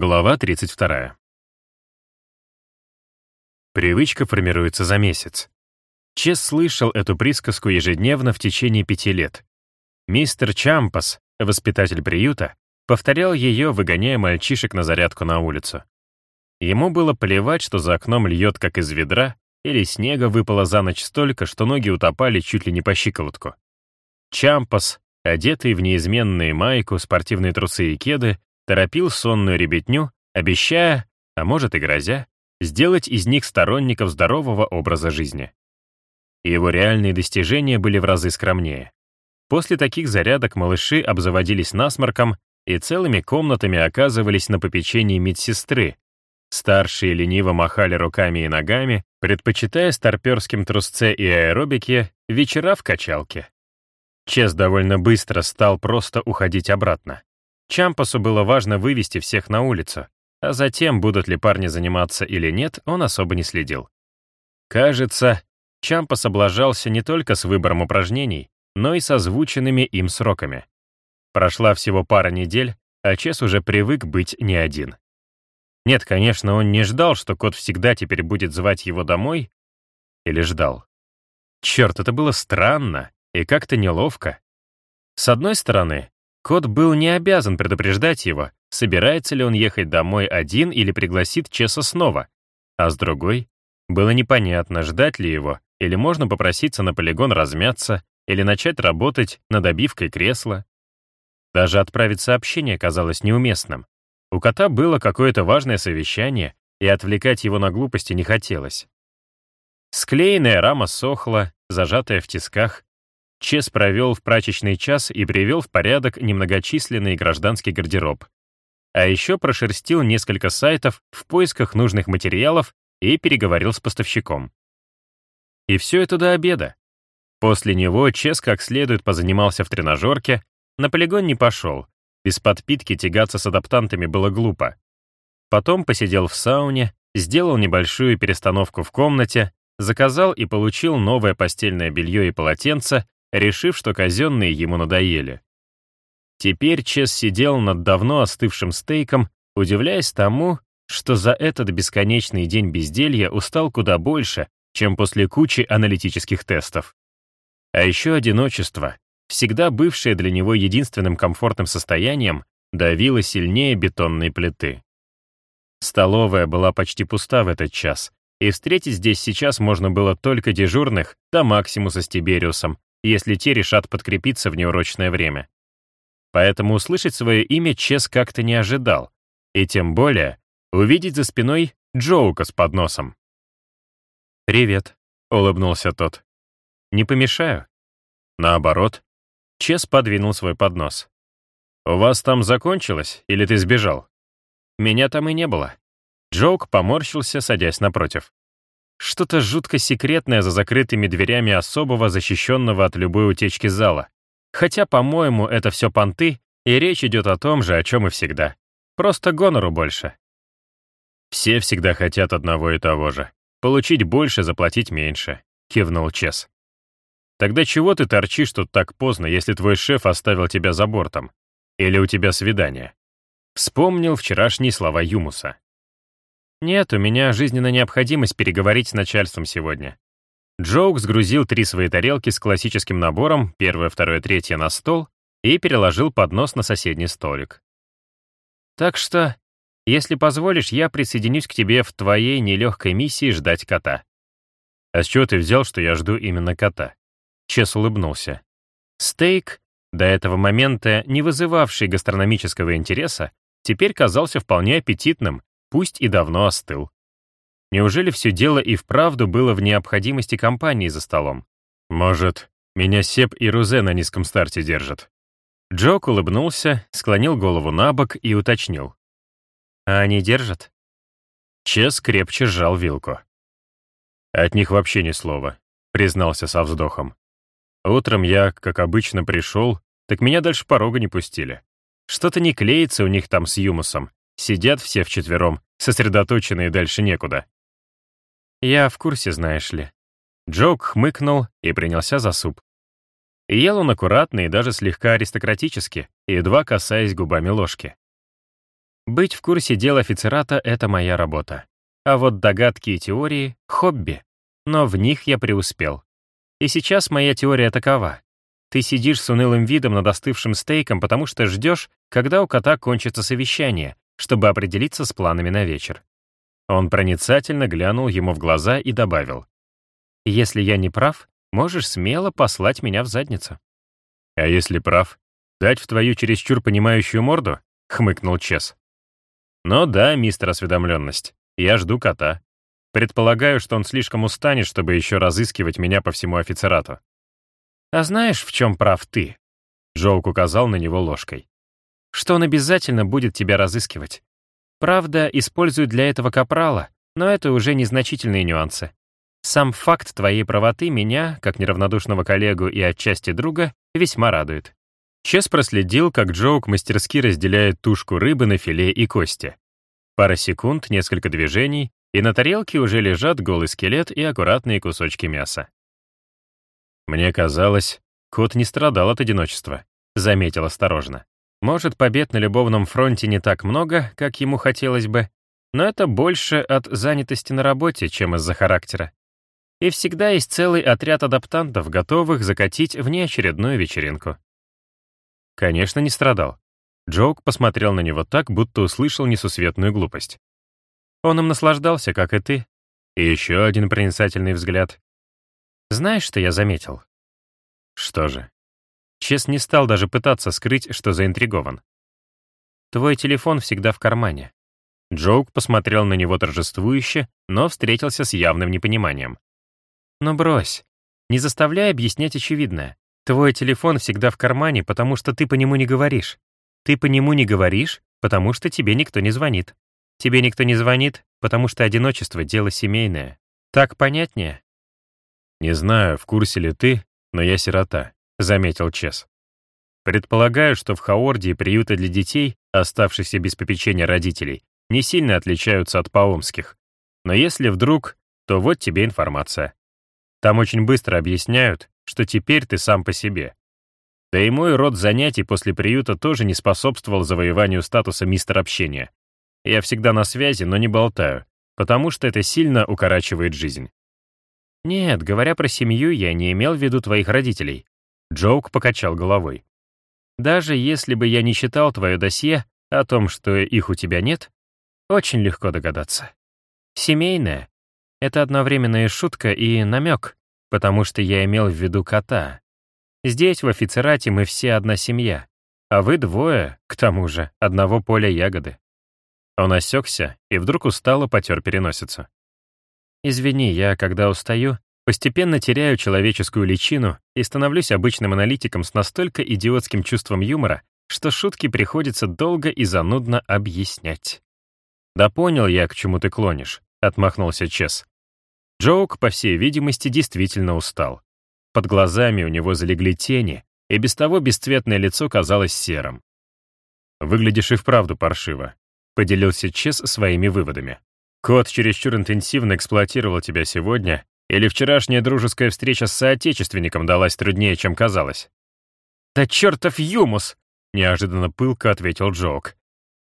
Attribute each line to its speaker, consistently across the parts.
Speaker 1: Глава 32. Привычка формируется за месяц. Чес слышал эту присказку ежедневно в течение пяти лет. Мистер Чампас, воспитатель приюта, повторял ее, выгоняя мальчишек на зарядку на улицу. Ему было плевать, что за окном льет как из ведра, или снега выпало за ночь столько, что ноги утопали чуть ли не по щиколотку. Чампас, одетый в неизменные майку, спортивные трусы и кеды, торопил сонную ребятню, обещая, а может и грозя, сделать из них сторонников здорового образа жизни. Его реальные достижения были в разы скромнее. После таких зарядок малыши обзаводились насморком и целыми комнатами оказывались на попечении медсестры. Старшие лениво махали руками и ногами, предпочитая старперским трусце и аэробике вечера в качалке. Чес довольно быстро стал просто уходить обратно. Чампасу было важно вывести всех на улицу, а затем, будут ли парни заниматься или нет, он особо не следил. Кажется, Чампас облажался не только с выбором упражнений, но и с озвученными им сроками. Прошла всего пара недель, а Чес уже привык быть не один. Нет, конечно, он не ждал, что кот всегда теперь будет звать его домой. Или ждал? Черт, это было странно и как-то неловко. С одной стороны, Кот был не обязан предупреждать его, собирается ли он ехать домой один или пригласит Чеса снова. А с другой, было непонятно, ждать ли его, или можно попроситься на полигон размяться, или начать работать над обивкой кресла. Даже отправить сообщение казалось неуместным. У кота было какое-то важное совещание, и отвлекать его на глупости не хотелось. Склеенная рама сохла, зажатая в тисках, Чес провел в прачечный час и привел в порядок немногочисленный гражданский гардероб. А еще прошерстил несколько сайтов в поисках нужных материалов и переговорил с поставщиком. И все это до обеда. После него Чес как следует позанимался в тренажерке, на полигон не пошел, без подпитки тягаться с адаптантами было глупо. Потом посидел в сауне, сделал небольшую перестановку в комнате, заказал и получил новое постельное белье и полотенце, решив, что казенные ему надоели. Теперь Чес сидел над давно остывшим стейком, удивляясь тому, что за этот бесконечный день безделья устал куда больше, чем после кучи аналитических тестов. А еще одиночество, всегда бывшее для него единственным комфортным состоянием, давило сильнее бетонной плиты. Столовая была почти пуста в этот час, и встретить здесь сейчас можно было только дежурных, да Максимуса с Тибериусом, если те решат подкрепиться в неурочное время. Поэтому услышать свое имя Чес как-то не ожидал, и тем более увидеть за спиной Джоука с подносом. «Привет», — улыбнулся тот. «Не помешаю?» Наоборот, Чес подвинул свой поднос. «У вас там закончилось, или ты сбежал?» «Меня там и не было». Джоук поморщился, садясь напротив. Что-то жутко секретное за закрытыми дверями особого защищенного от любой утечки зала. Хотя, по-моему, это все понты, и речь идет о том же, о чем и всегда. Просто гонору больше. Все всегда хотят одного и того же. Получить больше, заплатить меньше, кивнул Чес. Тогда чего ты торчишь тут так поздно, если твой шеф оставил тебя за бортом? Или у тебя свидание? Вспомнил вчерашние слова Юмуса. «Нет, у меня жизненная необходимость переговорить с начальством сегодня». Джоук сгрузил три свои тарелки с классическим набором, первое, второе, третье, на стол и переложил поднос на соседний столик. «Так что, если позволишь, я присоединюсь к тебе в твоей нелегкой миссии ждать кота». «А с чего ты взял, что я жду именно кота?» Чес улыбнулся. Стейк, до этого момента не вызывавший гастрономического интереса, теперь казался вполне аппетитным пусть и давно остыл. Неужели все дело и вправду было в необходимости компании за столом? Может, меня Сеп и Рузе на низком старте держат? Джок улыбнулся, склонил голову на бок и уточнил. «А они держат?» Чес крепче сжал вилку. «От них вообще ни слова», — признался со вздохом. «Утром я, как обычно, пришел, так меня дальше порога не пустили. Что-то не клеится у них там с Юмусом, Сидят все вчетвером, сосредоточенные дальше некуда. Я в курсе, знаешь ли. Джок хмыкнул и принялся за суп. ел он аккуратно и даже слегка аристократически, едва касаясь губами ложки. Быть в курсе дел офицерата — это моя работа. А вот догадки и теории — хобби. Но в них я преуспел. И сейчас моя теория такова. Ты сидишь с унылым видом над остывшим стейком, потому что ждешь, когда у кота кончится совещание, чтобы определиться с планами на вечер. Он проницательно глянул ему в глаза и добавил. «Если я не прав, можешь смело послать меня в задницу».
Speaker 2: «А если прав, дать в твою чересчур понимающую морду?» — хмыкнул Чес. «Ну да, мистер осведомленность, я жду кота. Предполагаю, что он слишком устанет, чтобы еще разыскивать меня по всему офицерату».
Speaker 1: «А знаешь, в чем прав ты?» Джоук указал на него ложкой. «Что он обязательно будет тебя разыскивать. Правда, используют для этого капрала, но это уже незначительные нюансы. Сам факт твоей правоты меня, как неравнодушного коллегу и отчасти друга, весьма радует. Чес проследил, как Джоук мастерски разделяет тушку рыбы на филе и кости. Пара секунд, несколько движений, и на тарелке уже лежат голый скелет и аккуратные кусочки мяса.
Speaker 2: «Мне казалось, кот не страдал от одиночества», — заметил осторожно.
Speaker 1: Может, побед на любовном фронте не так много, как ему хотелось бы, но это больше от занятости на работе, чем из-за характера. И всегда есть целый отряд адаптантов, готовых закатить внеочередную вечеринку.
Speaker 2: Конечно, не страдал. Джоук посмотрел на него так, будто услышал несусветную глупость.
Speaker 1: Он им наслаждался, как и ты.
Speaker 2: И еще один проницательный взгляд.
Speaker 1: Знаешь, что я заметил?
Speaker 2: Что же?
Speaker 1: Чес не стал даже пытаться скрыть, что заинтригован. Твой телефон всегда в кармане.
Speaker 2: Джоук посмотрел на него торжествующе, но встретился с явным непониманием.
Speaker 1: «Ну брось. Не заставляй объяснять очевидное. Твой телефон всегда в кармане, потому что ты по нему не говоришь. Ты по нему не говоришь, потому что тебе никто не звонит. Тебе никто не звонит, потому что одиночество — дело семейное. Так понятнее?»
Speaker 2: «Не знаю, в курсе ли ты, но я сирота», — заметил Чес. «Предполагаю, что в Хаорде приюты для детей, оставшихся без попечения родителей, не сильно отличаются от паомских. Но если вдруг, то вот тебе информация. Там очень быстро объясняют, что теперь ты сам по себе. Да и мой род занятий после приюта тоже не способствовал завоеванию статуса мистер общения. Я всегда на связи, но не болтаю, потому что это сильно укорачивает жизнь.
Speaker 1: Нет, говоря про семью, я не имел в виду твоих родителей.
Speaker 2: Джоук покачал головой.
Speaker 1: Даже если бы я не читал твое досье о том, что их у тебя нет, очень легко догадаться. Семейное — это одновременно и шутка, и намек, потому что я имел в виду кота. Здесь, в офицерате, мы все одна семья, а вы двое, к тому же, одного поля ягоды. Он осекся и вдруг устало потер переносицу. «Извини, я, когда устаю, Постепенно теряю человеческую личину и становлюсь обычным аналитиком с настолько идиотским чувством юмора, что шутки приходится долго и занудно объяснять.
Speaker 2: «Да понял я, к чему ты клонишь», — отмахнулся Чес. Джоук, по всей видимости, действительно устал. Под глазами у него залегли тени, и без того бесцветное лицо казалось серым. «Выглядишь и вправду паршиво», — поделился Чес своими выводами. «Кот чересчур интенсивно эксплуатировал тебя сегодня или вчерашняя дружеская встреча с соотечественником далась труднее, чем казалось?
Speaker 1: «Да чертов юмус!» — неожиданно пылко ответил Джоук.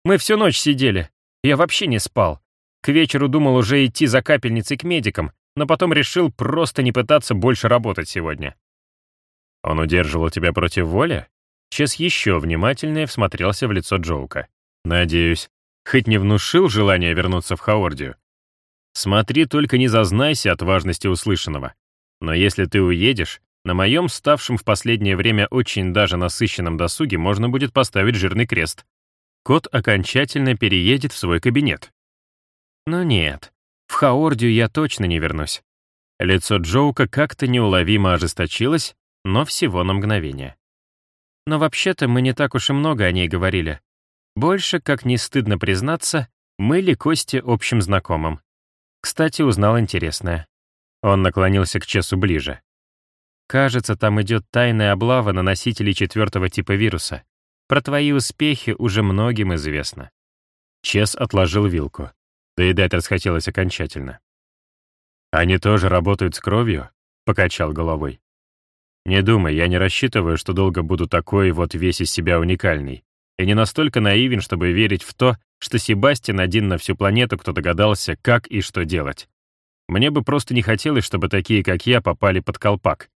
Speaker 1: «Мы всю ночь сидели. Я вообще не спал. К вечеру думал уже идти за капельницей к медикам, но потом решил просто не пытаться больше работать сегодня».
Speaker 2: «Он удерживал тебя против воли?» Чес еще внимательнее всмотрелся в лицо Джоука. «Надеюсь, хоть не внушил желание вернуться в Хаордию?» Смотри, только не зазнайся от важности услышанного. Но если ты уедешь, на моем ставшем в последнее время очень даже насыщенном досуге можно будет поставить жирный крест. Кот окончательно переедет в свой кабинет.
Speaker 1: Но нет, в Хаордию я точно не вернусь.
Speaker 2: Лицо Джоука как-то неуловимо ожесточилось, но всего на мгновение.
Speaker 1: Но вообще-то мы не так уж и много о ней говорили. Больше, как не стыдно признаться, мы ли Кости общим знакомым. Кстати, узнал интересное. Он наклонился к Чесу ближе. Кажется, там идет тайная облава на носителей четвертого типа вируса. Про твои успехи уже многим известно.
Speaker 2: Чес отложил вилку. Доедать расхотелось окончательно. «Они тоже работают с кровью?» — покачал головой. «Не думай, я не рассчитываю, что долго буду такой вот весь из себя уникальный, и не настолько наивен, чтобы верить в то,
Speaker 1: что Себастьян один на всю планету, кто догадался, как и что делать. Мне бы просто не хотелось, чтобы такие, как я, попали под колпак.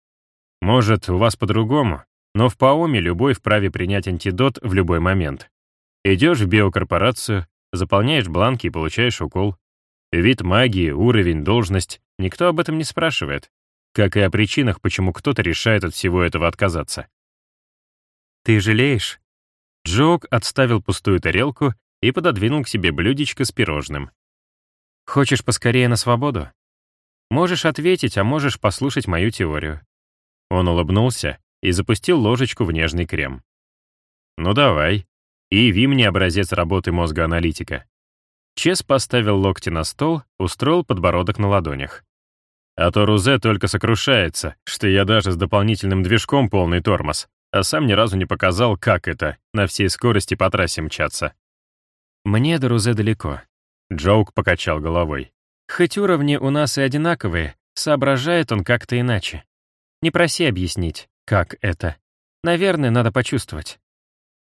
Speaker 1: Может, у вас по-другому, но в Паоме любой вправе принять антидот в любой момент. Идешь в биокорпорацию, заполняешь бланки и получаешь укол. Вид магии, уровень, должность — никто об этом не спрашивает. Как и о причинах, почему кто-то решает от всего этого отказаться. «Ты жалеешь?» Джок отставил пустую тарелку и пододвинул к себе блюдечко с пирожным. «Хочешь поскорее на свободу? Можешь ответить, а можешь послушать мою теорию». Он улыбнулся и запустил ложечку в нежный крем. «Ну давай, и яви мне образец работы мозга аналитика». Чес поставил локти на стол, устроил подбородок на ладонях. А то Рузе только сокрушается, что я даже с дополнительным движком полный тормоз, а сам ни разу не показал, как это, на всей скорости по трассе мчаться. Мне до Рузе далеко. Джоук покачал головой. Хоть уровни у нас и одинаковые, соображает он как-то иначе. Не проси объяснить, как это. Наверное, надо почувствовать.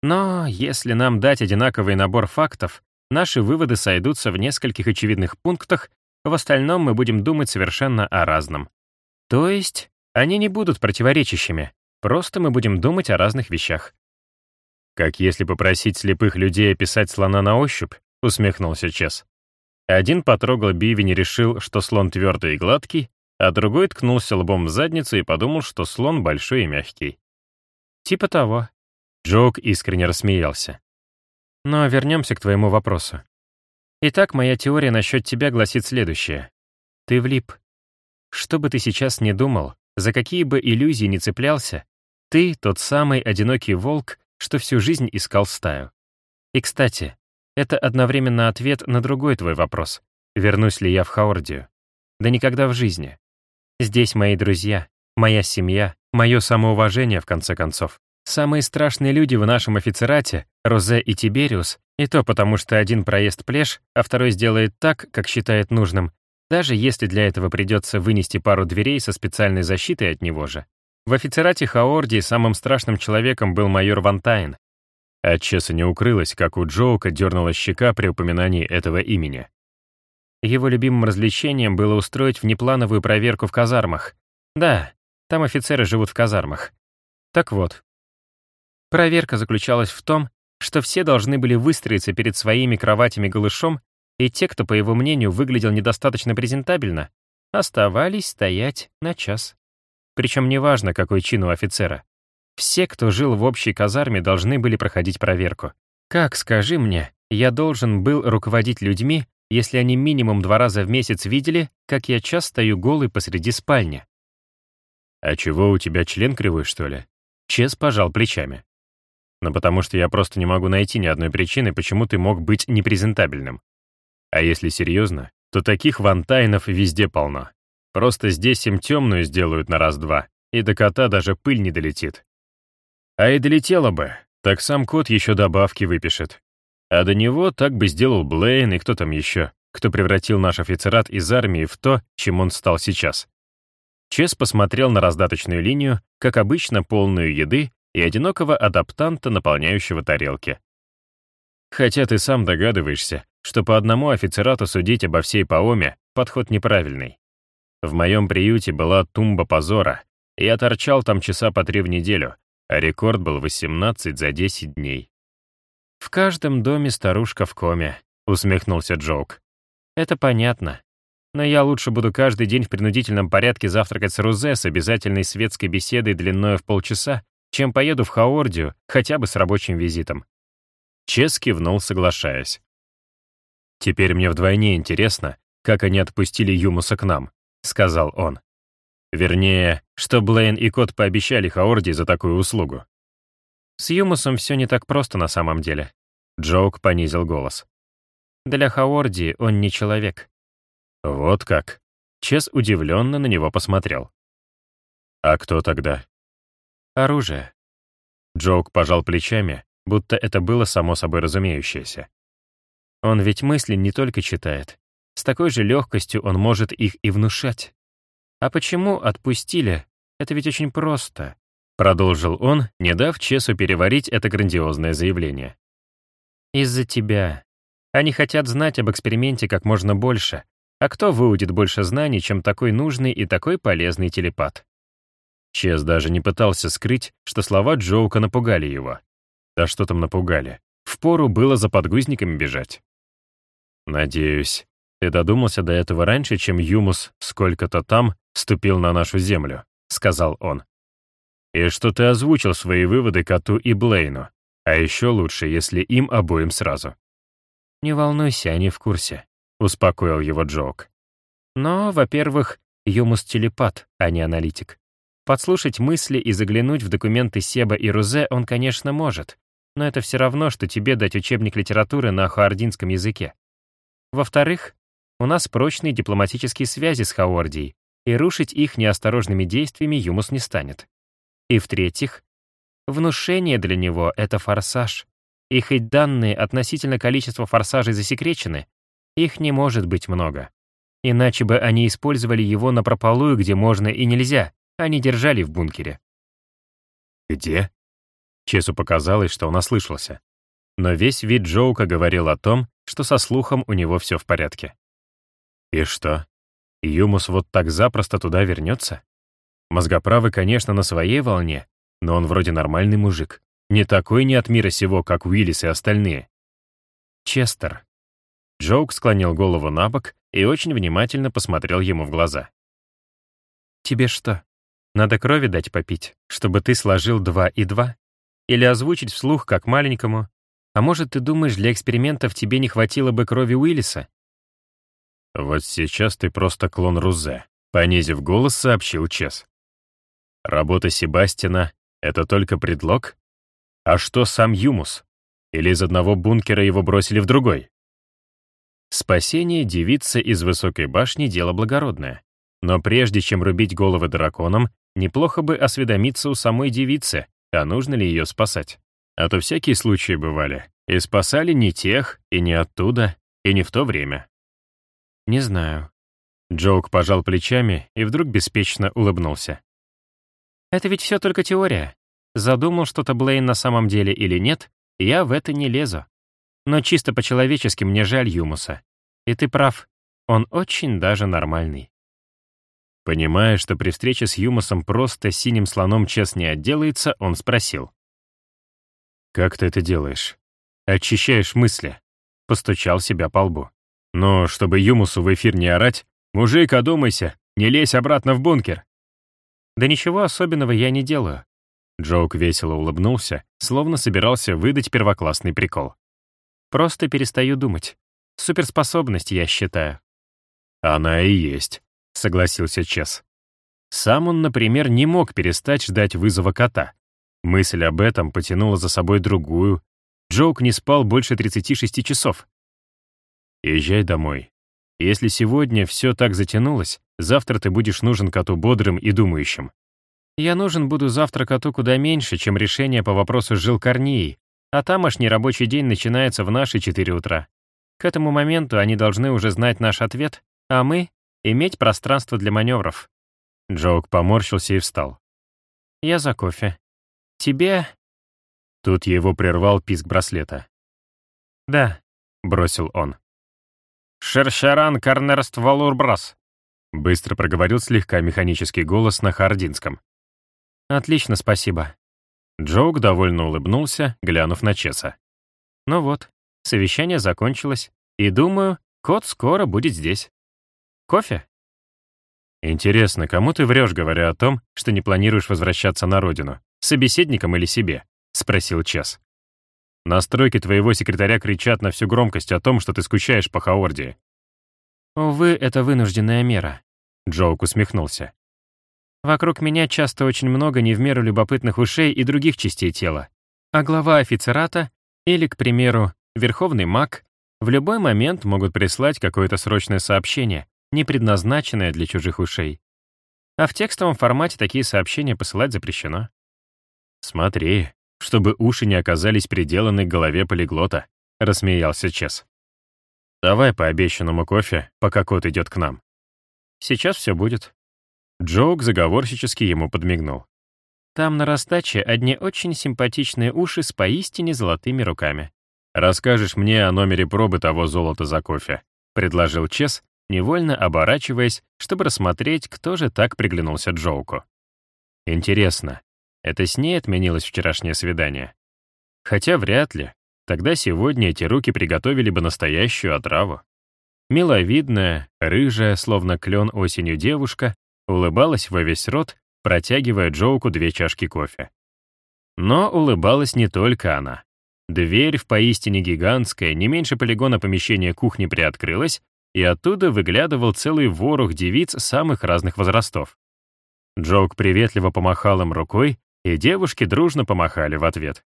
Speaker 1: Но если нам дать одинаковый набор фактов, наши выводы сойдутся в нескольких очевидных пунктах, в остальном мы будем думать совершенно о разном. То есть они не будут противоречащими, просто мы будем думать о разных вещах. «Как если попросить слепых людей описать слона на ощупь?» — усмехнулся Чес. Один потрогал бивень и решил, что слон твердый и гладкий, а другой ткнулся лбом в задницу и подумал, что слон большой и мягкий. «Типа того». Джок искренне рассмеялся. «Но вернемся к твоему вопросу. Итак, моя теория насчет тебя гласит следующее. Ты влип. Что бы ты сейчас ни думал, за какие бы иллюзии ни цеплялся, ты тот самый одинокий волк, что всю жизнь искал стаю. И, кстати, это одновременно ответ на другой твой вопрос. Вернусь ли я в Хаордию? Да никогда в жизни. Здесь мои друзья, моя семья, мое самоуважение, в конце концов. Самые страшные люди в нашем офицерате, Розе и Тибериус, и то потому, что один проезд плешь, а второй сделает так, как считает нужным, даже если для этого придется вынести пару дверей со специальной защитой от него же. В офицерате Хаорди самым страшным человеком был майор Вантайн. От Чеса не укрылось, как у Джоука дернула щека при упоминании этого имени. Его любимым развлечением было устроить внеплановую проверку в казармах. Да, там офицеры живут в казармах. Так вот. Проверка заключалась в том, что все должны были выстроиться перед своими кроватями голышом, и те, кто, по его мнению, выглядел недостаточно презентабельно, оставались стоять на час. Причем неважно, какой чин у офицера. Все, кто жил в общей казарме, должны были проходить проверку. Как, скажи мне, я должен был руководить людьми, если они минимум два раза в месяц видели, как я час стою голый посреди спальни? «А чего, у тебя член кривой, что ли?» Чес пожал плечами. «Ну потому что я просто не могу найти ни одной причины, почему ты мог быть непрезентабельным. А если серьезно, то таких вантайнов везде полно. Просто здесь им темную сделают на раз-два, и до кота даже пыль не долетит. А и долетела бы, так сам кот еще добавки выпишет. А до него так бы сделал Блейн и кто там еще, кто превратил наш офицерат из армии в то, чем он стал сейчас. Чес посмотрел на раздаточную линию, как обычно полную еды и одинокого адаптанта, наполняющего тарелки. Хотя ты сам догадываешься, что по одному офицерату судить обо всей Паоме — подход неправильный. В моем приюте была тумба позора, и я торчал там часа по три в неделю, а рекорд был 18 за 10 дней. «В каждом доме старушка в коме», — усмехнулся Джоук. «Это понятно. Но я лучше буду каждый день в принудительном порядке завтракать с Рузе с обязательной светской беседой длиной в полчаса, чем поеду в Хаордию, хотя бы с рабочим визитом». Чес кивнул, соглашаясь. «Теперь мне вдвойне интересно, как они отпустили Юмуса к нам. — сказал он. Вернее, что Блейн и Кот пообещали Хаорди за такую услугу. С Юмусом все не так просто на самом деле. Джоук понизил голос. Для Хаорди он не человек. Вот как. Чес удивленно на него посмотрел. А кто тогда? Оружие. Джоук пожал плечами, будто это было само собой разумеющееся. Он ведь мысли не только читает, с такой же легкостью он может их и внушать. А почему отпустили? Это ведь очень просто. Продолжил он, не дав Чесу переварить это грандиозное заявление. «Из-за тебя. Они хотят знать об эксперименте как можно больше, а кто выудит больше знаний, чем такой нужный и такой полезный телепат? Чес даже не пытался скрыть, что слова Джоука напугали его. Да что там напугали? Впору было за подгузниками бежать. «Надеюсь, ты додумался до этого раньше, чем Юмус сколько-то там ступил на нашу землю», — сказал он. «И что ты озвучил свои выводы Коту и Блейну, а еще лучше, если им обоим сразу». «Не волнуйся, они в курсе», — успокоил его Джоук. «Но, во-первых, Юмус телепат, а не аналитик. Подслушать мысли и заглянуть в документы Себа и Рузе он, конечно, может, но это все равно, что тебе дать учебник литературы на хаординском языке. Во-вторых, у нас прочные дипломатические связи с Хаордией, и рушить их неосторожными действиями Юмус не станет. И в-третьих, внушение для него — это форсаж. И хоть данные относительно количества форсажей засекречены, их не может быть много. Иначе бы они использовали его на прополую, где можно и нельзя, а не держали в бункере.
Speaker 2: «Где?» Чесу показалось, что он ослышался. Но весь вид Джоука говорил о том, что со слухом у него все в порядке. И что? Юмус вот так запросто туда вернется? Мозгоправы, конечно, на своей волне, но он вроде нормальный мужик. Не такой не от мира сего, как Уиллис и остальные. Честер. Джоук склонил голову на бок и очень внимательно посмотрел ему в глаза.
Speaker 1: «Тебе что, надо крови дать попить, чтобы ты сложил два и два? Или озвучить вслух, как маленькому? А может, ты думаешь, для экспериментов тебе не хватило бы крови Уиллиса?
Speaker 2: Вот сейчас ты просто клон Рузе, понизив голос, сообщил Чес. Работа Себастина — это только предлог? А что сам Юмус? Или из одного бункера его бросили в другой? Спасение девицы из высокой башни — дело благородное. Но прежде чем рубить головы драконам, неплохо бы осведомиться у самой девицы, а нужно ли ее спасать. А то всякие случаи бывали. И спасали не тех, и не оттуда, и не в то время.
Speaker 1: Не знаю.
Speaker 2: Джоук пожал плечами и вдруг беспечно улыбнулся.
Speaker 1: Это ведь все только теория. Задумал что-то Блейн на самом деле или нет, я в это не лезу. Но чисто по-человечески мне жаль Юмуса. И ты прав, он очень даже нормальный.
Speaker 2: Понимая, что при встрече с Юмусом просто синим слоном честно не отделается, он спросил. «Как ты это делаешь? Очищаешь мысли?» Постучал себя по лбу. «Но чтобы Юмусу в эфир не орать, мужик, одумайся, не лезь обратно в бункер!»
Speaker 1: «Да ничего особенного я не делаю».
Speaker 2: Джоук весело улыбнулся, словно собирался выдать первоклассный прикол.
Speaker 1: «Просто перестаю думать. Суперспособность, я считаю».
Speaker 2: «Она и есть», — согласился Чес. Сам он, например, не мог перестать ждать вызова кота. Мысль об этом потянула за собой другую. Джоук не спал больше 36 часов. «Езжай домой. Если сегодня все так затянулось, завтра ты будешь нужен коту бодрым и думающим».
Speaker 1: «Я нужен буду завтра коту куда меньше, чем решение по вопросу с жилкорнией, а тамошний рабочий день начинается в наши 4 утра. К этому моменту они должны уже знать наш ответ, а мы Иметь пространство для маневров.
Speaker 2: Джоук поморщился и встал.
Speaker 1: Я за кофе. Тебе...
Speaker 2: Тут его прервал писк браслета.
Speaker 1: «Да», — бросил он. «Шершаран карнерст валурбрас», — быстро проговорил слегка механический голос на хардинском. «Отлично, спасибо».
Speaker 2: Джоук довольно улыбнулся, глянув на Чеса.
Speaker 1: «Ну вот, совещание закончилось, и, думаю, кот скоро будет здесь». Кофе?
Speaker 2: Интересно, кому ты врешь, говоря о том, что не планируешь возвращаться на родину? Собеседникам или себе? Спросил Час. Настройки твоего секретаря кричат на всю громкость о том, что ты скучаешь по Хаордии.
Speaker 1: Увы, это вынужденная мера.
Speaker 2: Джоук усмехнулся.
Speaker 1: Вокруг меня часто очень много не в меру любопытных ушей и других частей тела. А глава офицерата или, к примеру, верховный маг в любой момент могут прислать какое-то срочное сообщение, не предназначенное для чужих ушей. А в текстовом формате такие сообщения посылать запрещено.
Speaker 2: «Смотри, чтобы уши не оказались приделаны к голове полиглота», — рассмеялся Чес. «Давай по обещанному кофе, пока кот идет к нам».
Speaker 1: «Сейчас все будет».
Speaker 2: Джоук заговорщически ему подмигнул.
Speaker 1: «Там на растаче одни очень симпатичные уши с поистине золотыми руками.
Speaker 2: «Расскажешь мне о номере пробы того золота за кофе», — предложил Чес, невольно оборачиваясь, чтобы рассмотреть, кто же так приглянулся Джоуку. Интересно, это с ней отменилось вчерашнее свидание? Хотя вряд ли. Тогда сегодня эти руки приготовили бы настоящую отраву. Миловидная, рыжая, словно клен осенью девушка, улыбалась во весь рот, протягивая Джоуку две чашки кофе. Но улыбалась не только она. Дверь в поистине гигантское, не меньше полигона помещения кухни приоткрылась, и оттуда выглядывал целый ворох девиц самых разных возрастов. Джоук приветливо помахал им рукой, и девушки дружно помахали в ответ.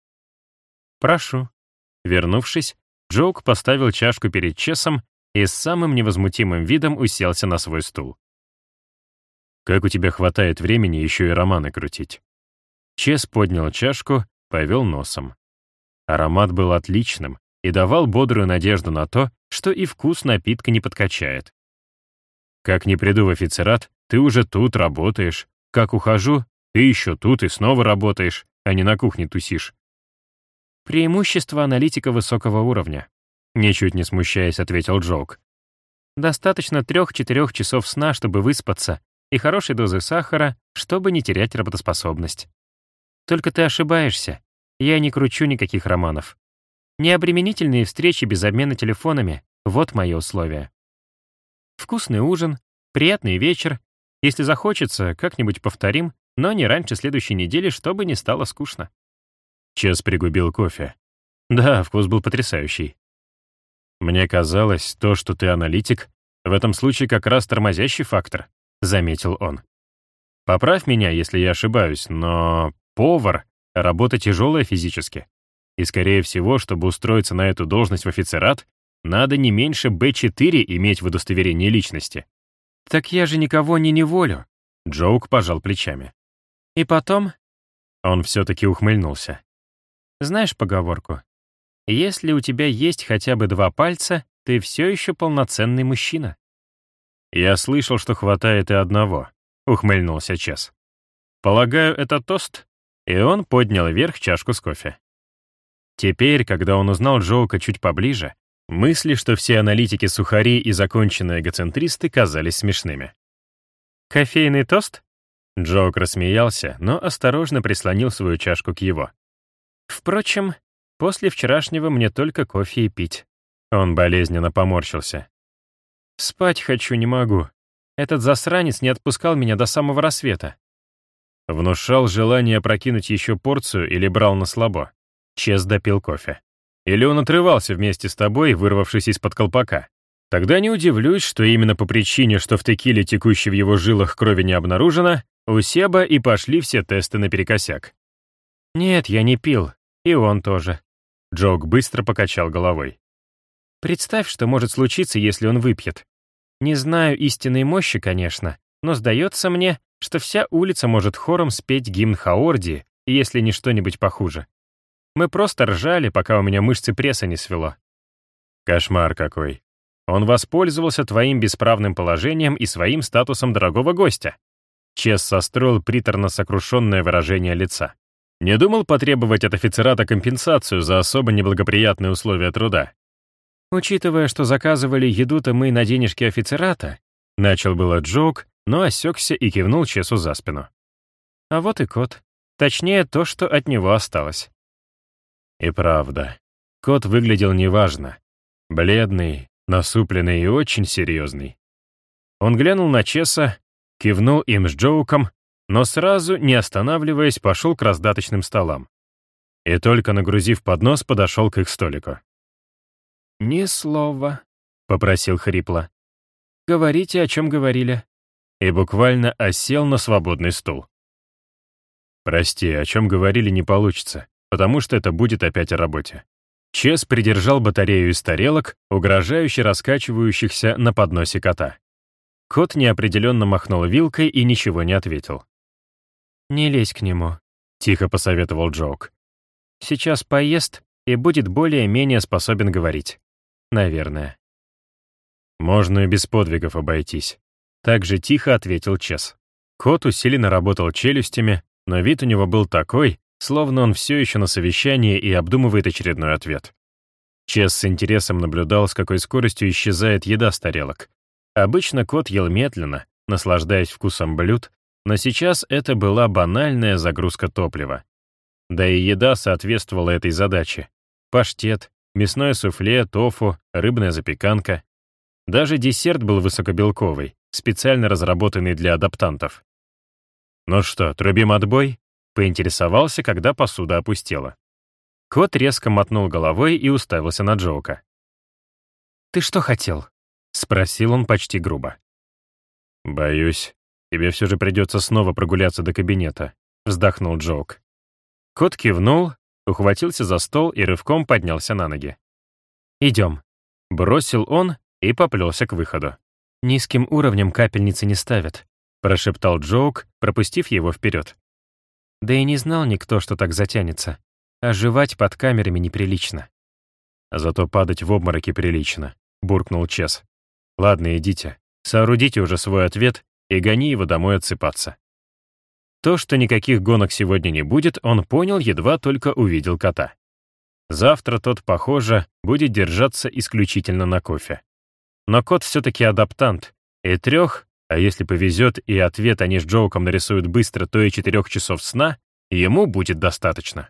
Speaker 2: «Прошу». Вернувшись, Джоук поставил чашку перед Чесом и с самым невозмутимым видом уселся на свой стул. «Как у тебя хватает времени еще и романы крутить?» Чес поднял чашку, повел носом. Аромат был отличным и давал бодрую надежду на то, что и вкус напитка не подкачает. «Как не приду в офицерат, ты уже тут работаешь. Как ухожу, ты еще тут и снова работаешь, а не на кухне тусишь». «Преимущество аналитика высокого уровня», ничуть не смущаясь, ответил Джоук. «Достаточно трех-четырех часов сна, чтобы выспаться, и хорошей дозы сахара, чтобы не терять работоспособность. Только ты ошибаешься. Я не кручу никаких романов. Необременительные встречи без обмена телефонами — вот мои условия. Вкусный ужин, приятный вечер. Если захочется, как-нибудь повторим, но не раньше следующей недели, чтобы не стало скучно. Чес пригубил кофе. Да, вкус был потрясающий. Мне казалось, то, что ты аналитик, в этом случае как раз тормозящий фактор, заметил он. Поправь меня, если я ошибаюсь, но повар — работа тяжелая физически. И, скорее всего, чтобы устроиться на эту должность в офицерат, надо не меньше Б4 иметь в удостоверении личности. «Так я же никого не неволю», — Джоук пожал плечами. «И потом...» Он все-таки ухмыльнулся. «Знаешь поговорку? Если у тебя есть хотя бы два пальца, ты все еще полноценный мужчина». «Я слышал, что хватает и одного», — ухмыльнулся Чес. «Полагаю, это тост?» И он поднял вверх чашку с кофе. Теперь, когда он узнал Джоука чуть поближе, мысли, что все аналитики сухари и законченные эгоцентристы казались смешными. «Кофейный тост?» Джоук рассмеялся, но осторожно прислонил свою чашку к его. «Впрочем, после вчерашнего мне только кофе и пить». Он болезненно поморщился. «Спать хочу, не могу. Этот засранец не отпускал меня до самого рассвета». Внушал желание прокинуть еще порцию или брал на слабо. Чес допил кофе. Или он отрывался вместе с тобой, вырвавшись из-под колпака. Тогда не удивлюсь, что именно по причине, что в текиле, текущей в его жилах, крови не обнаружено, у Себа и пошли все тесты наперекосяк. «Нет, я не пил. И он тоже». Джок быстро покачал головой. «Представь, что может случиться, если он выпьет. Не знаю истинной мощи, конечно, но сдается мне, что вся улица может хором спеть гимн Хаорди, если не что-нибудь похуже. Мы просто ржали, пока у меня мышцы пресса не свело. Кошмар какой. Он воспользовался твоим бесправным положением и своим статусом дорогого гостя. Чес состроил приторно-сокрушенное выражение лица. Не думал потребовать от офицерата компенсацию за особо неблагоприятные условия труда. Учитывая, что заказывали еду-то мы на денежки офицерата, начал было Джок, но осекся и кивнул Чесу за спину. А вот и кот. Точнее, то, что от него осталось. И правда, кот выглядел неважно. Бледный, насупленный и очень серьезный. Он глянул на Чеса, кивнул им с Джоуком, но сразу, не останавливаясь, пошел к раздаточным столам. И только нагрузив поднос, подошел к их столику. «Ни слова», — попросил хрипло. «Говорите, о чем говорили». И буквально осел на свободный стул. «Прости, о чем говорили, не получится потому что это будет опять о работе. Чес придержал батарею из тарелок, угрожающе раскачивающихся на подносе кота. Кот неопределенно махнул вилкой и ничего не ответил. «Не лезь к нему», — тихо посоветовал Джоук. «Сейчас поест и будет более-менее способен говорить. Наверное». «Можно и без подвигов обойтись», — так же тихо ответил Чес. Кот усиленно работал челюстями, но вид у него был такой, словно он все еще на совещании и обдумывает очередной ответ.
Speaker 1: Чес с интересом наблюдал, с какой скоростью исчезает еда с тарелок. Обычно кот ел медленно, наслаждаясь вкусом блюд, но сейчас это была банальная загрузка топлива. Да и еда соответствовала этой задаче. Паштет, мясное суфле, тофу, рыбная запеканка. Даже десерт был высокобелковый, специально разработанный для адаптантов. «Ну что, трубим отбой?» — поинтересовался, когда посуда опустела. Кот резко мотнул головой и уставился на Джоука. «Ты что хотел?» — спросил он почти грубо. «Боюсь, тебе все же придется снова прогуляться до кабинета», — вздохнул Джоук. Кот кивнул, ухватился за стол и рывком поднялся на ноги. «Идем», — бросил он и поплелся к выходу. «Низким уровнем капельницы не ставят», — прошептал Джоук, пропустив его вперед. Да и не знал никто, что так затянется. Оживать под камерами неприлично. Зато падать в обмороки прилично, буркнул Чес. Ладно, идите. Соорудите уже свой ответ и гони его домой отсыпаться. То, что никаких гонок сегодня не будет, он понял, едва только увидел кота. Завтра тот, похоже, будет держаться исключительно на кофе. Но кот все-таки адаптант, и трех, а если повезет и ответ они с Джоуком нарисуют быстро, то и четырех часов сна, ему будет достаточно.